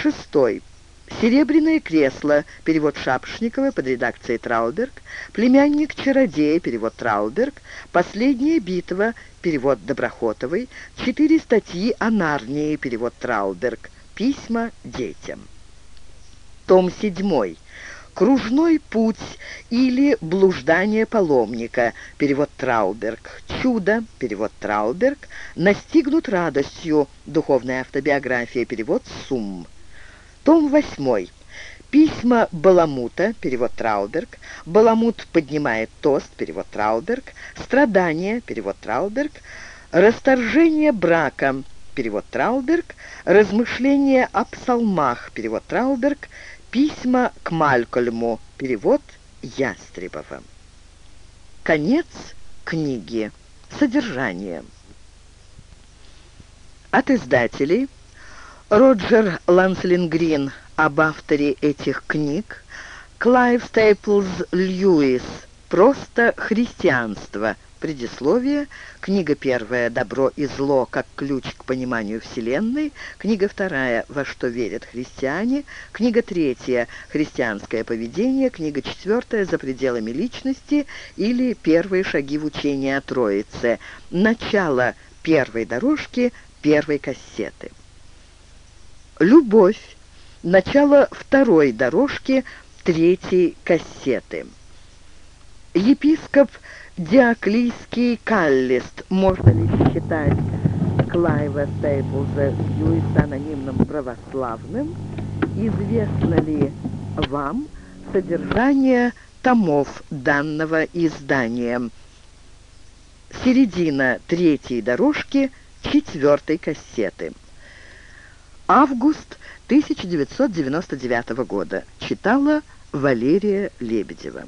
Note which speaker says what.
Speaker 1: шестой. «Серебряное кресло», перевод Шапошникова под редакцией Трауберг, «Племянник чародея», перевод Трауберг, «Последняя битва», перевод Доброхотовой, «Четыре статьи о Нарнии», перевод Трауберг, «Письма детям». Том седьмой. «Кружной путь» или «Блуждание паломника», перевод Трауберг, «Чудо», перевод Трауберг, «Настигнут радостью», духовная автобиография, перевод Сумм. Том 8. Письма Баламута, перевод Трауберг. Баламут поднимает тост, перевод Трауберг. Страдания, перевод Трауберг. Расторжение брака, перевод Трауберг. Размышления о псалмах, перевод Трауберг. Письма к Малькольму, перевод Ястребова. Конец книги. Содержание. От издателей Роджер Ланслингрин об авторе этих книг, Клайв Стейплз Льюис «Просто христианство», предисловие, книга первая «Добро и зло как ключ к пониманию Вселенной», книга вторая «Во что верят христиане», книга третья «Христианское поведение», книга четвертая «За пределами личности» или «Первые шаги в учении о Троице», начало первой дорожки первой кассеты. «Любовь» — начало второй дорожки третьей кассеты. Епископ Диоклийский Каллист, можно ли считать Клайва Стейплза Льюиса анонимным православным? Известно ли вам содержание томов данного издания? Середина третьей дорожки четвертой кассеты. Август 1999 года. Читала Валерия Лебедева.